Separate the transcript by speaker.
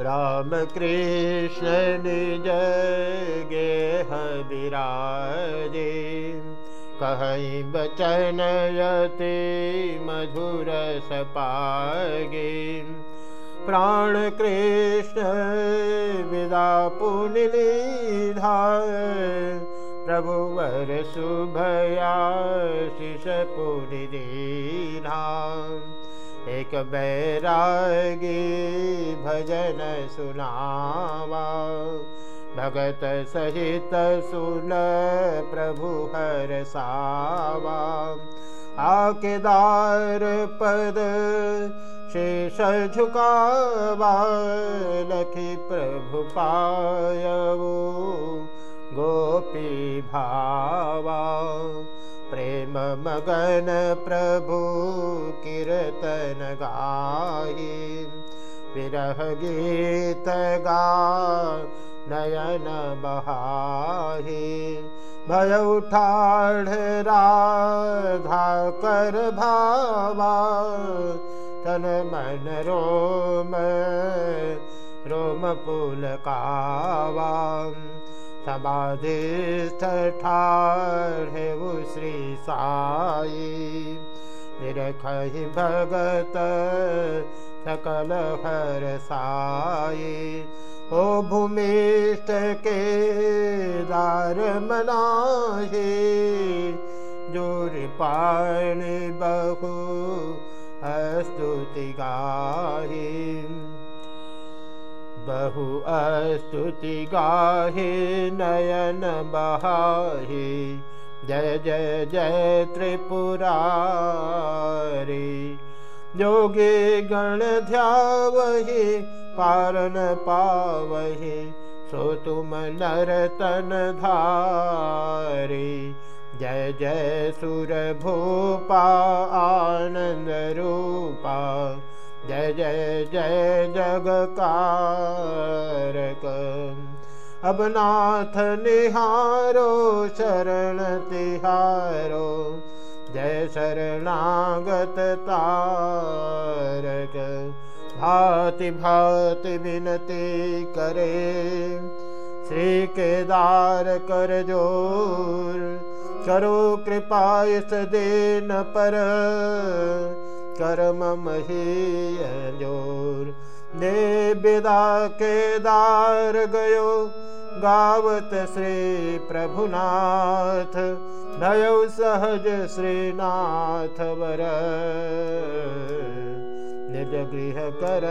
Speaker 1: राम कृष्ण निज गेह विराजे कहीं बचनयते मधुर सपागे। प्राण कृष्ण विदा पुनिलीधा। प्रभुवर शुभया शिष पुनिदीना एक बैरागी भजन सुनावा। भगत सहित सुन प्रभु हर सावा। आकेदार पद शेष झुकावा लखी प्रभु पायवो गोपी भावा मगन प्रभु कीर्तन गाये। विरह गीत गा नयन बहाहे भय उठाढ़ कर भावा तन मन रोम रोम पुलकावा समाधिस्थ ठाढ़े श्री साई निरखहि भगत सकल हर साई ओ भूमिष्ठ के दार मनाहे जोर पाणी बहु स्तुति गाहे बहु अस्तुति गाहे नयन बहाहे। जय जय जय त्रिपुरारी। योगे गण ध्यावहि पारन पावहि सो तुम नरतन धारे। जय जय सुर भूपा आनंद रूपा जय जय जय जगकारक। अब नाथ निहारो, शरण तिहारो। जय शरणागत तारक। भाति भाति विनती करे। श्री केदार कर ज़ोर। करो कृपा इस देन पर। कर्म ज़ोर ने विदा केदार गयो, गावत श्री प्रभुनाथ। नयो सहज श्रीनाथ वर निज गृह कर